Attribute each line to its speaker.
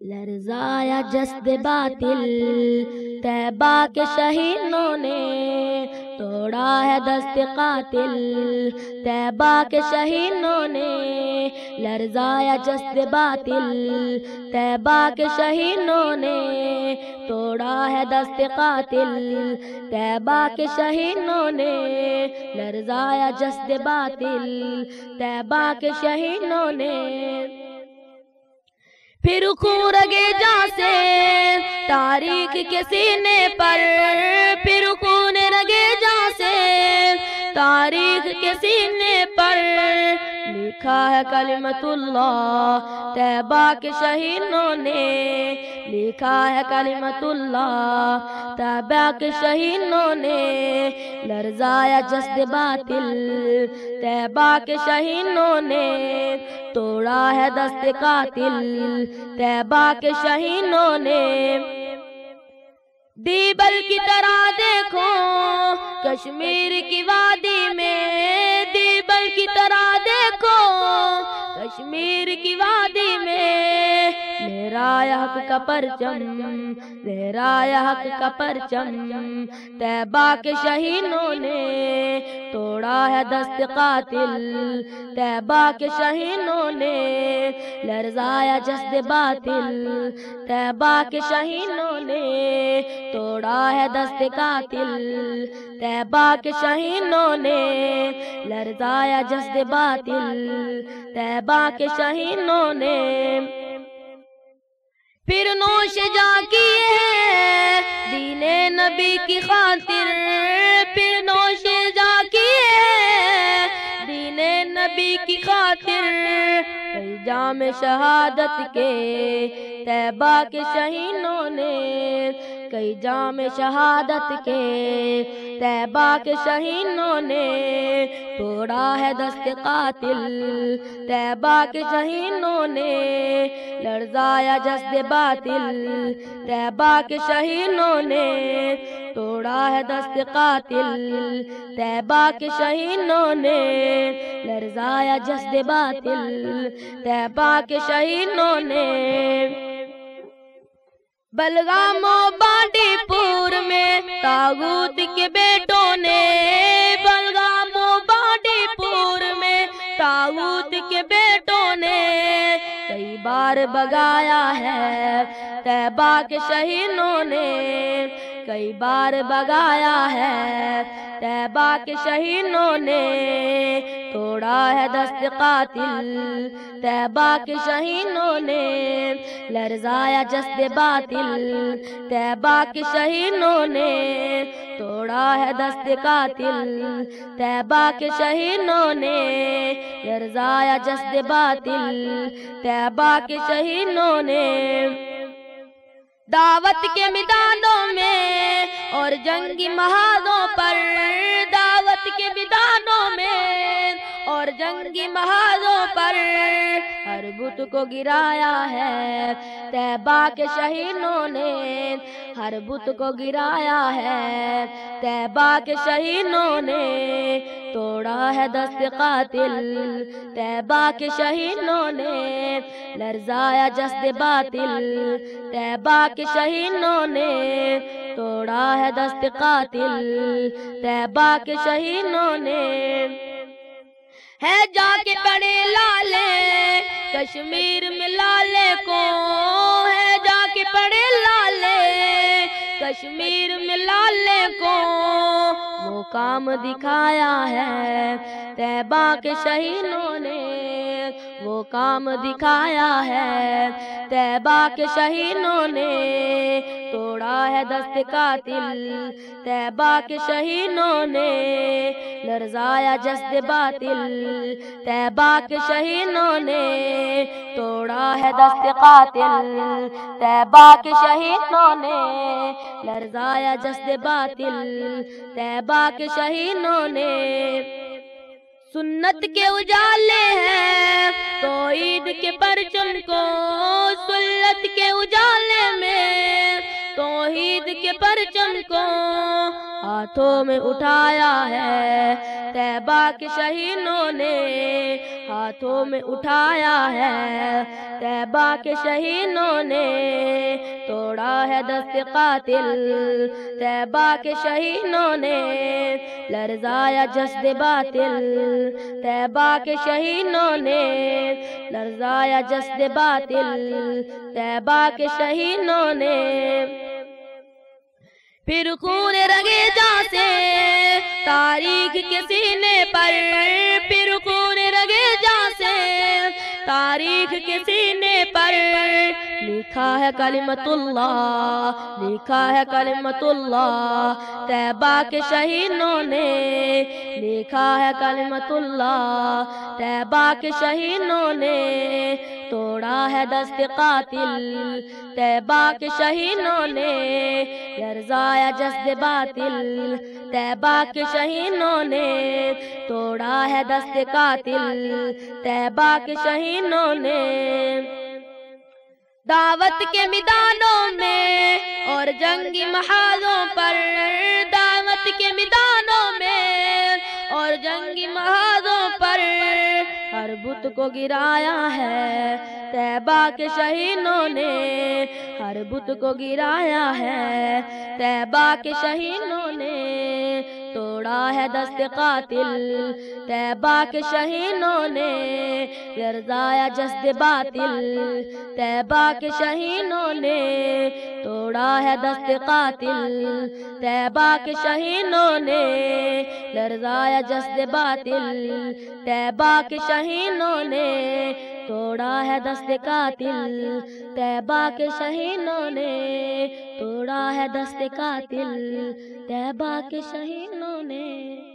Speaker 1: لرزایا جسد باطل تیبا کے شہینوں نے توڑا ہے دست قاتل۔ تیبا کے شہینوں نے لرزایا جسد باطل۔ تیبا کے شہینوں نے توڑا ہے دست قاتل۔ تیبا کے شہینوں نے لرزایا جسد باطل۔ تیبا کے شہینوں نے پھر خون رگے جا سے تاریخ کے سینے پر، پھر خون رگے جا سے تاریخ کے سینے پر لکھا ہے کلمت اللہ تیبا کے شہینوں نے۔ لکھا ہے کلمت اللہ تیبا کے شہینوں نے۔ لرزایا جسد باطل تیبا کے شہینوں نے۔ توڑا ہے دست قاتل تیبا کے شہینوں نے۔ دیبل کی طرح دیکھو، کشمیر کی وادی میں کشمیر کی وادی میں لہرایا حق کا پرچم لہرایا حق کا پرچم تیبا کے شہینوں نے توڑا ہے دست قاتل تیبا کے شہینوں نے لرزایا جسد باطل تیبا کے شہینوں نے توڑا ہے دست قاتل تیبا کے شہینوں نے لرزایا جسد باطل تیبا کے شہینوں نے پھر نوش جا کیے دین نبی کی خاطر پھر نوش جا کیے دین نبی کی خاطر کئی جام شہادت کے تیبا کے شہینوں نے کئی جام شہادت کے تیبا کے شہینوں نے، توڑا ہے دست قاتل۔ تیبا کے شہینوں نے لرزایا جسد باطل۔ تیبا کے شہینوں نے، توڑا ہے دست قاتل۔ تیبا کے شہینوں نے لرزایا جسد باطل۔ تیبا کے شہینوں نے بلغام و بانڈی پور میں تاغوت کے بیٹوں نے بلغام و بانڈی پور میں تاغوت کے بیٹوں نے کئی بار بگایا ہے تیبا کے شہینوں نے کئی بار بگایا ہے۔ تیبا کے شہینوں نے توڑا ہے دست قاتل۔ تیبا کے شہینوں نے لرزایا جسد باطل۔ تیبا کے شہینوں نے توڑا ہے دست قاتل۔ تیبا کے شہینوں نے لرزایا جسد باطل۔ تیبا کے شہینوں نے دعوت کے میدانوں میں اور جنگی محاذوں پر دعوت کے میدانوں میں اور جنگی محاذوں پر ہر بت کو گرایا ہے۔ تیبا کے شہینوں نے ہر بت کو گرایا ہے۔ تیبا کے شہینوں نے توڑا ہے دست قاتل تیبا کے شہینوں نے لرزایا جسد باطل تیبا کے شہینوں نے توڑا ہے دست قاتل تیبا کے شہینوں نے ہے جا کے بڑے لالے، کشمیر میں لالے کو ہے جا کے بڑے لالے، کشمیر میں لالے کو کام دکھایا ہے۔ تیبا کے شہینوں نے وہ کام دکھایا ہے۔ تیبا کے شہینوں نے توڑا ہے دست قاتل۔ تیبا کے شہینوں نے لرزایا جسد باطل۔ تیبا کے شہینوں نے توڑا ہے دست قاتل۔ تیبا کے شہینوں نے لرزایا جسد باطل۔ تیبا کے شہینوں نے سنت کے اجالے ہیں تو عید کے پرچم کو سنت کے اجالے میں توحید کے پرچم کو ہاتھوں میں اٹھایا ہے۔ تیبہ کے شہینوں نے ہاتھوں میں اٹھایا ہے۔ تیبہ کے شہینوں نے توڑا ہے دست قاتل۔ تیبہ کے شہینوں نے لرزایا جسد باطل۔ تیبہ کے شہینوں نے لرزایا جسد باطل۔ تیبہ کے شہینوں نے پھر خون رگے جا سے تاریخ کے سینے پر پھر خون رگے جا سے تاریخ کے سینے پر لکھا ہے کلمت اللہ لکھا ہے کلمت اللہ تیبہ کے شہینوں نے لکھا ہے کلمت اللہ تیبہ کے شہینوں نے توڑا ہے دست قاتل، تیبہ کے شہینوں نے یرزایا جسد باطل، تیبہ کے شہینوں نے توڑا ہے دست قاتل، تیبہ کے شہینوں نے۔ دعوت کے میدانوں میں اور جنگی محاذوں پر، دعوت کے میدانوں ہر بت کو گرایا ہے۔ تیبہ کے شہینوں نے ہر بت کو گرایا ہے۔ تیبہ کے شہینوں نے توڑا ہے دست قاتل۔ تیبہ کے شہینوں نے گرزایا جسد باطل۔ تیبہ کے شہینوں نے توڑا ہے دست قاتل۔ تیبہ کے شہینوں نے لرزایا جسد باطل۔ تیبہ کے شہینوں نے توڑا ہے دست قاتل۔ تیبہ کے شہینوں نے توڑا ہے دست قاتل۔ تیبہ کے شہینوں نے۔